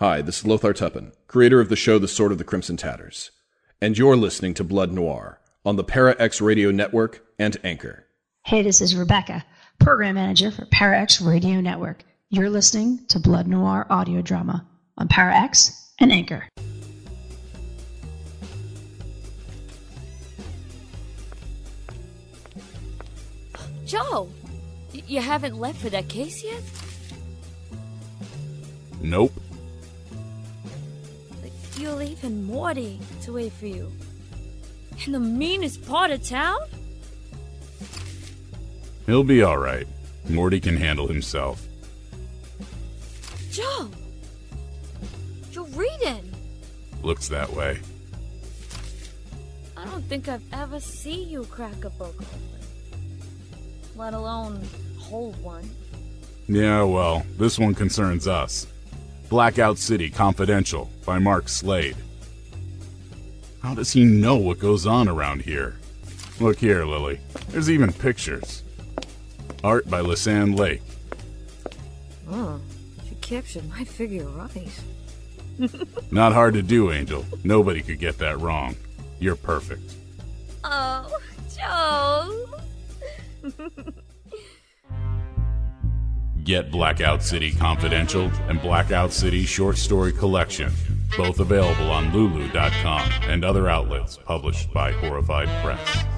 Hi, this is Lothar Tuppen, creator of the show The Sword of the Crimson Tatters, and you're listening to Blood Noir on the Para X Radio Network and Anchor. Hey, this is Rebecca, program manager for Para X Radio Network. You're listening to Blood Noir audio drama on Para X and Anchor. Joe, you haven't left for that case yet? Nope. You're leaving Morty to wait for you. In the meanest part of town? He'll be alright. Morty can handle himself. Joe! You're reading! Looks that way. I don't think I've ever seen you crack a book open. Let alone hold one. Yeah, well, this one concerns us. Blackout City Confidential by Mark Slade. How does he know what goes on around here? Look here, Lily. There's even pictures. Art by Lisanne Lake. Oh, she captured my figure right. Not hard to do, Angel. Nobody could get that wrong. You're perfect. Oh, Joe! Get Blackout City Confidential and Blackout City Short Story Collection, both available on Lulu.com and other outlets published by Horrified Press.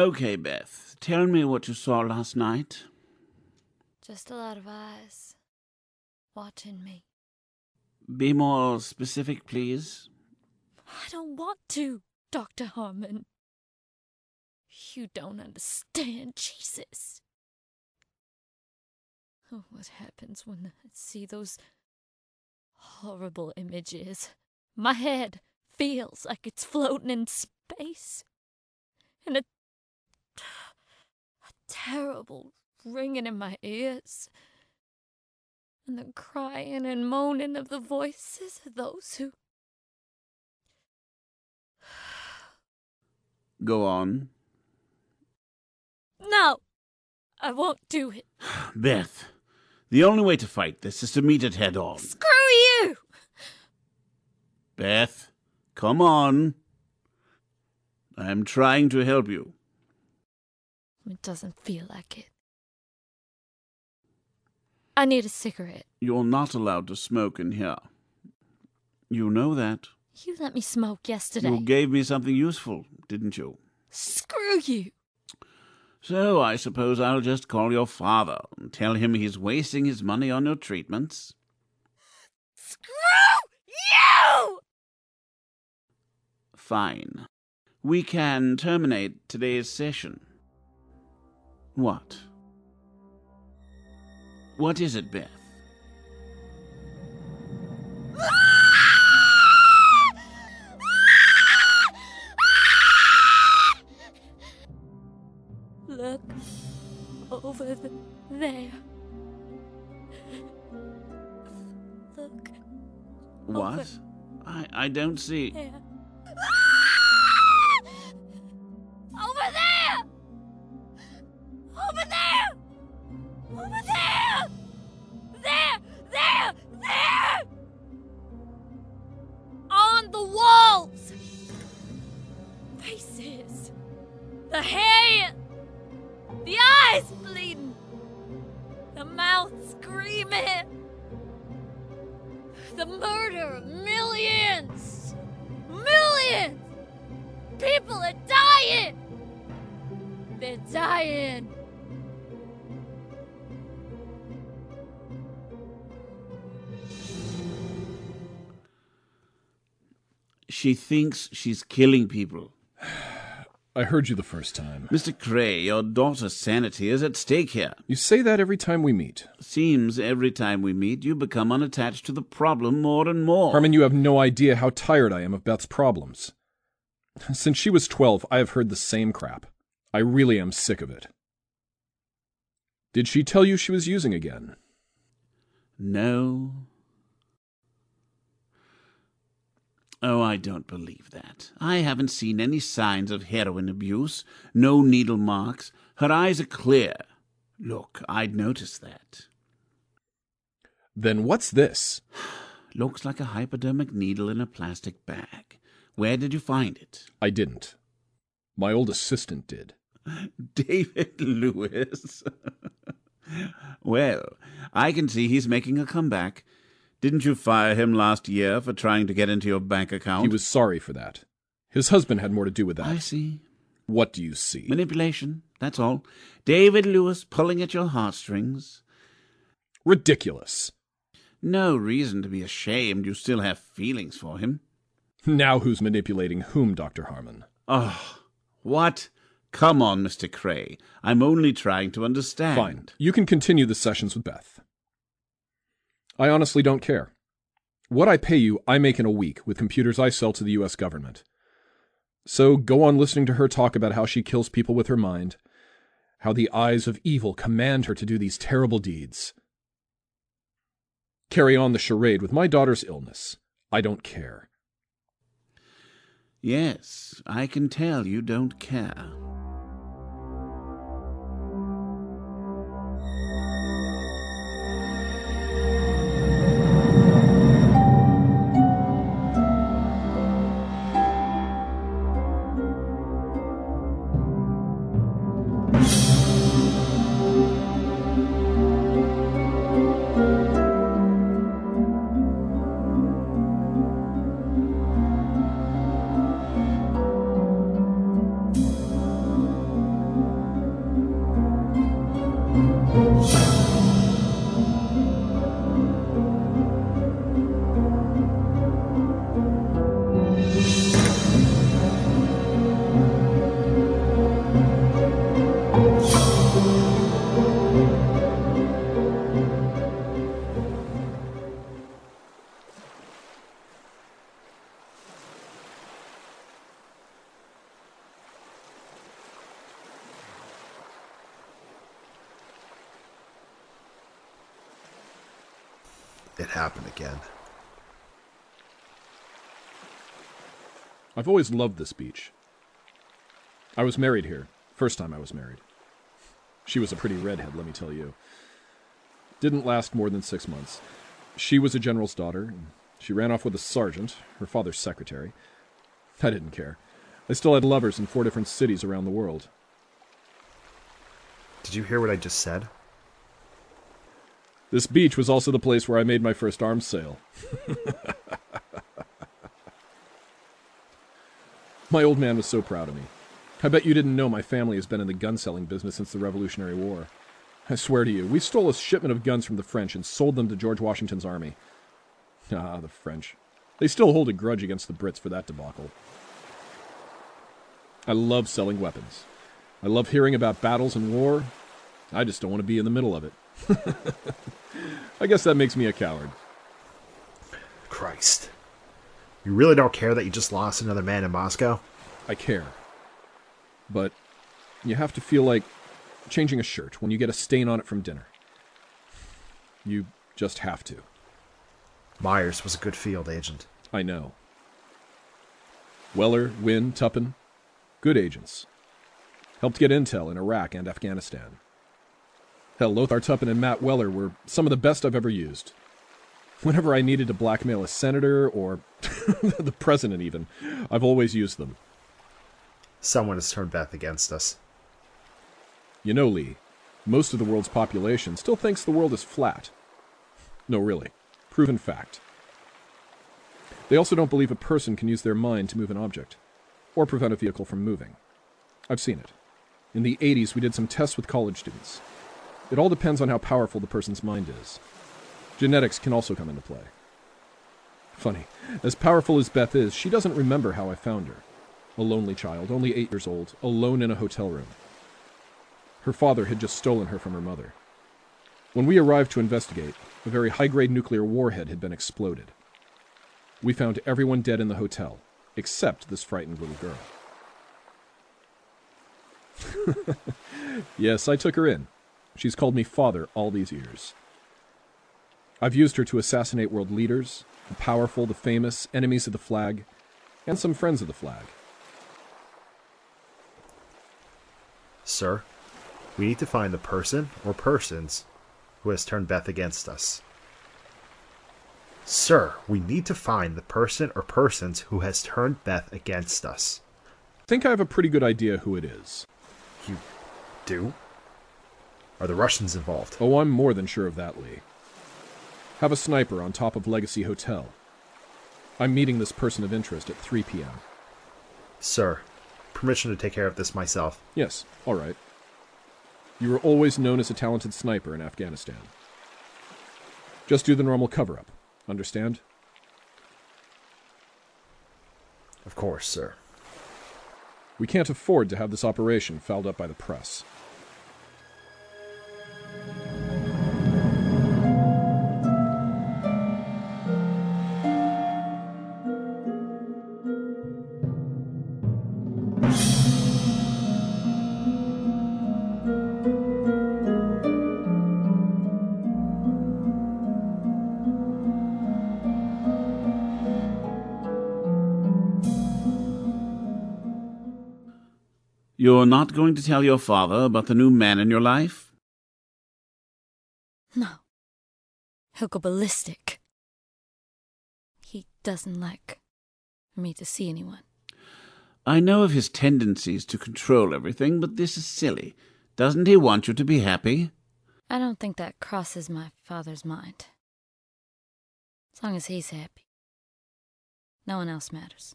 Okay, Beth, tell me what you saw last night. Just a lot of eyes watching me. Be more specific, please. I don't want to, Dr. Harmon. You don't understand, Jesus. Oh, what happens when I see those horrible images? My head feels like it's floating in space. And a terrible ringing in my ears. And the crying and moaning of the voices of those who Go on. No! I won't do it. Beth, the only way to fight this is to meet it head on. Screw you! Beth, come on. I'm trying to help you. It doesn't feel like it. I need a cigarette. You're not allowed to smoke in here. You know that. You let me smoke yesterday. You gave me something useful, didn't you? Screw you! So I suppose I'll just call your father and tell him he's wasting his money on your treatments. Screw you! Fine. We can terminate today's session. What? What is it, Beth? Look over th- there. Look What? I, I don't see. there. They're dying! She thinks she's killing people. I heard you the first time. Mr. Cray, your daughter's sanity is at stake here. You say that every time we meet. Seems every time we meet, you become unattached to the problem more and more. Herman, you have no idea how tired I am of Beth's problems. Since she was 12, I have heard the same crap. I really am sick of it. Did she tell you she was using again? No. Oh, I don't believe that. I haven't seen any signs of heroin abuse, no needle marks. Her eyes are clear. Look, I'd noticed that. Then what's this? Looks like a hypodermic needle in a plastic bag. Where did you find it? I didn't. My old assistant did. David Lewis. well, I can see he's making a comeback. Didn't you fire him last year for trying to get into your bank account? He was sorry for that. His husband had more to do with that. I see. What do you see? Manipulation, that's all. David Lewis pulling at your heartstrings. Ridiculous. No reason to be ashamed you still have feelings for him. Now who's manipulating whom, Dr. Harmon? Oh, what? Come on, Mr. Cray. I'm only trying to understand. Fine. You can continue the sessions with Beth. I honestly don't care. What I pay you, I make in a week with computers I sell to the US government. So go on listening to her talk about how she kills people with her mind, how the eyes of evil command her to do these terrible deeds. Carry on the charade with my daughter's illness. I don't care. Yes, I can tell you don't care. It happened again. I've always loved this beach. I was married here, first time I was married. She was a pretty redhead, let me tell you. Didn't last more than six months. She was a general's daughter, and she ran off with a sergeant, her father's secretary. I didn't care. I still had lovers in four different cities around the world. Did you hear what I just said? This beach was also the place where I made my first arms sale. my old man was so proud of me. I bet you didn't know my family has been in the gun selling business since the Revolutionary War. I swear to you, we stole a shipment of guns from the French and sold them to George Washington's army. Ah, the French. They still hold a grudge against the Brits for that debacle. I love selling weapons. I love hearing about battles and war. I just don't want to be in the middle of it. I guess that makes me a coward. Christ. You really don't care that you just lost another man in Moscow? I care. But you have to feel like changing a shirt when you get a stain on it from dinner. You just have to. Myers was a good field agent. I know. Weller, Wynn, Tuppen, good agents. Helped get intel in Iraq and Afghanistan. Hell, Lothar Tuppen and Matt Weller were some of the best I've ever used. Whenever I needed to blackmail a senator or the president, even, I've always used them. Someone has turned Beth against us. You know, Lee, most of the world's population still thinks the world is flat. No, really. Proven fact. They also don't believe a person can use their mind to move an object, or prevent a vehicle from moving. I've seen it. In the 80s, we did some tests with college students. It all depends on how powerful the person's mind is. Genetics can also come into play. Funny, as powerful as Beth is, she doesn't remember how I found her. A lonely child, only eight years old, alone in a hotel room. Her father had just stolen her from her mother. When we arrived to investigate, a very high grade nuclear warhead had been exploded. We found everyone dead in the hotel, except this frightened little girl. yes, I took her in. She's called me father all these years. I've used her to assassinate world leaders, the powerful, the famous, enemies of the flag, and some friends of the flag. Sir, we need to find the person or persons who has turned Beth against us. Sir, we need to find the person or persons who has turned Beth against us. I think I have a pretty good idea who it is. You do? Are the Russians involved? Oh, I'm more than sure of that, Lee. Have a sniper on top of Legacy Hotel. I'm meeting this person of interest at 3 p.m. Sir, permission to take care of this myself. Yes, all right. You were always known as a talented sniper in Afghanistan. Just do the normal cover up. Understand? Of course, sir. We can't afford to have this operation fouled up by the press. You're not going to tell your father about the new man in your life? No. He'll go ballistic. He doesn't like me to see anyone. I know of his tendencies to control everything, but this is silly. Doesn't he want you to be happy? I don't think that crosses my father's mind. As long as he's happy. No one else matters.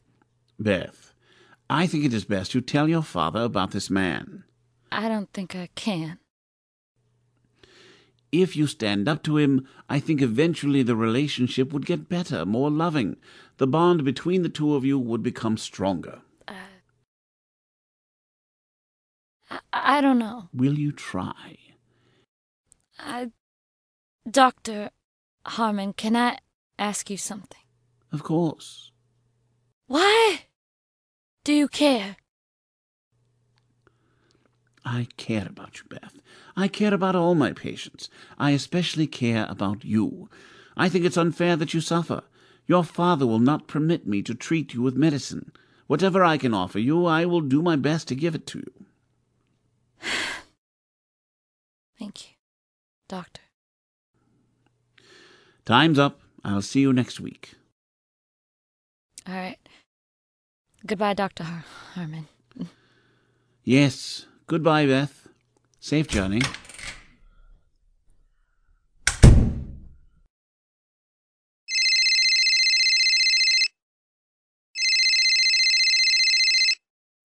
Beth, I think it is best you tell your father about this man. I don't think I can. If you stand up to him, I think eventually the relationship would get better, more loving. The bond between the two of you would become stronger. Uh, I, I don't know. Will you try? I. Dr. Harmon, can I ask you something? Of course. Why do you care? I care about you, Beth. I care about all my patients. I especially care about you. I think it's unfair that you suffer. Your father will not permit me to treat you with medicine. Whatever I can offer you, I will do my best to give it to you. Thank you, Doctor. Time's up. I'll see you next week. All right. Goodbye, Dr. Har- Harmon. Yes. Goodbye, Beth. Safe journey.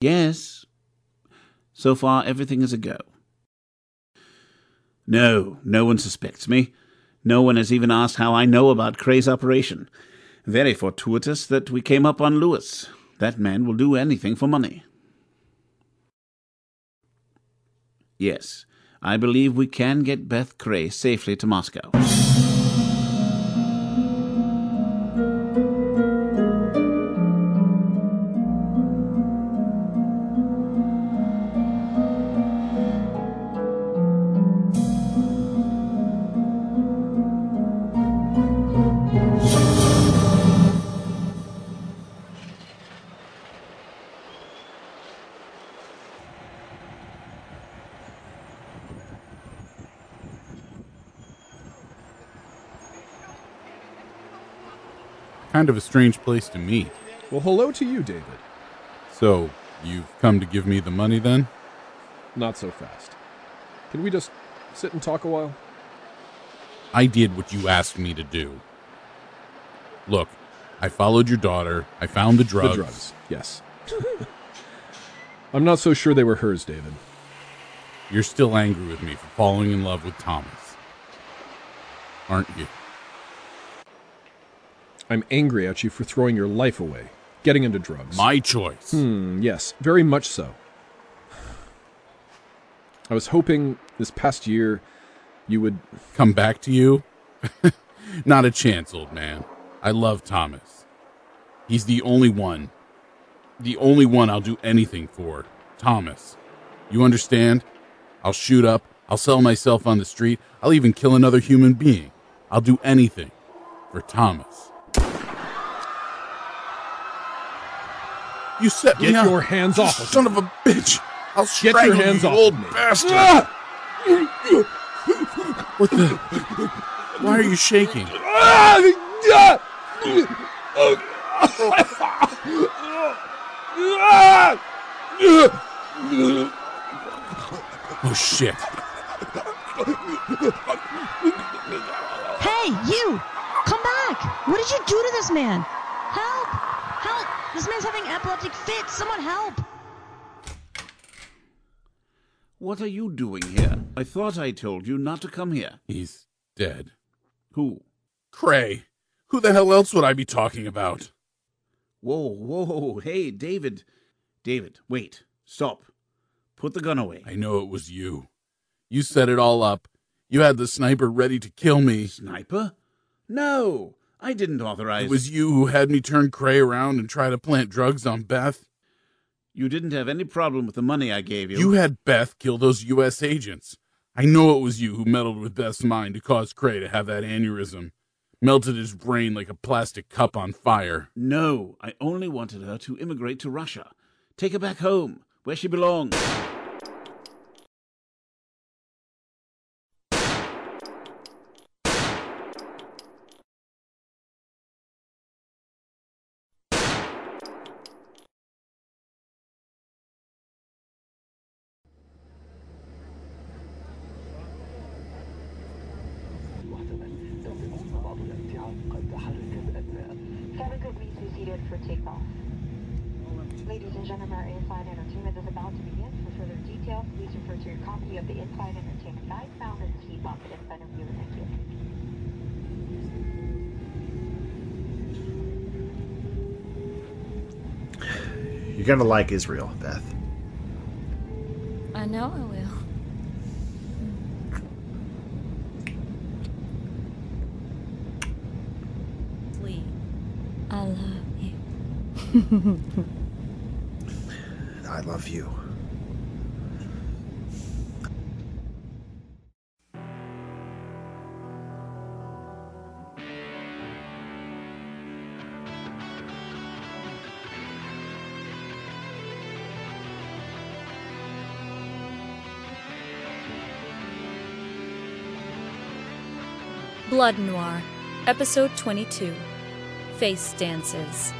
Yes. So far, everything is a go. No, no one suspects me. No one has even asked how I know about Cray's operation. Very fortuitous that we came up on Lewis. That man will do anything for money. Yes, I believe we can get Beth Cray safely to Moscow. Kind of a strange place to meet. Well, hello to you, David. So, you've come to give me the money then? Not so fast. Can we just sit and talk a while? I did what you asked me to do. Look, I followed your daughter. I found the drugs. The drugs, yes. I'm not so sure they were hers, David. You're still angry with me for falling in love with Thomas. Aren't you? I'm angry at you for throwing your life away, getting into drugs. My choice. Hmm, yes, very much so. I was hoping this past year you would. Come back to you? Not a chance, old man. I love Thomas. He's the only one. The only one I'll do anything for. Thomas. You understand? I'll shoot up. I'll sell myself on the street. I'll even kill another human being. I'll do anything for Thomas. You set Get me up. your hands off of Son of a bitch! I'll Get strangle your hands you, off old me. bastard! Ah! what the? Why are you shaking? Oh shit! Hey, you! Come back! What did you do to this man? Help! Help! This man's having epileptic fits! Someone help! What are you doing here? I thought I told you not to come here. He's dead. Who? Cray. Who the hell else would I be talking about? Whoa, whoa, hey, David. David, wait. Stop. Put the gun away. I know it was you. You set it all up. You had the sniper ready to kill me. Sniper? No, I didn't authorize. It was you who had me turn Cray around and try to plant drugs on Beth. You didn't have any problem with the money I gave you. You had Beth kill those U.S. agents. I know it was you who meddled with Beth's mind to cause Cray to have that aneurysm. Melted his brain like a plastic cup on fire. No, I only wanted her to immigrate to Russia. Take her back home, where she belongs. Ladies and our in-flight entertainment is about to begin. For further details, please refer to your copy of the in-flight entertainment guide found in the seat pocket in front of you. Thank you. You're gonna like Israel, Beth. I know I will. Please. I love you. I love you. Blood Noir, Episode 22 Face Dances.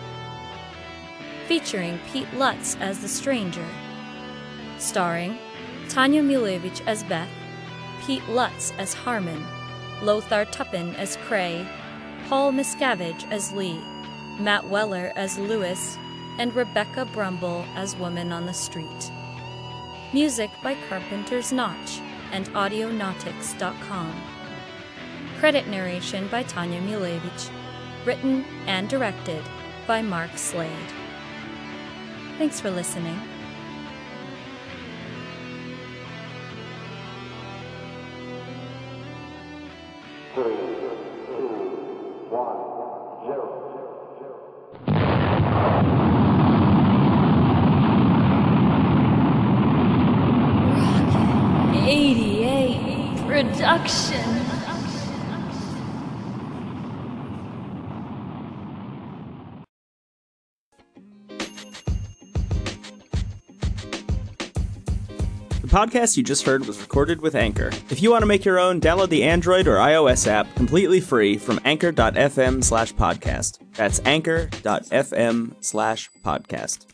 Featuring Pete Lutz as the stranger. Starring Tanya Milevich as Beth, Pete Lutz as Harmon, Lothar Tuppen as Cray, Paul Miscavige as Lee, Matt Weller as Lewis, and Rebecca Brumble as Woman on the Street. Music by Carpenter's Notch and Audionautix.com. Credit narration by Tanya Milevich. Written and directed by Mark Slade. Thanks for listening. Three, two, one, zero. 88 production. Podcast you just heard was recorded with Anchor. If you want to make your own, download the Android or iOS app completely free from anchor.fm slash podcast. That's anchor.fm slash podcast.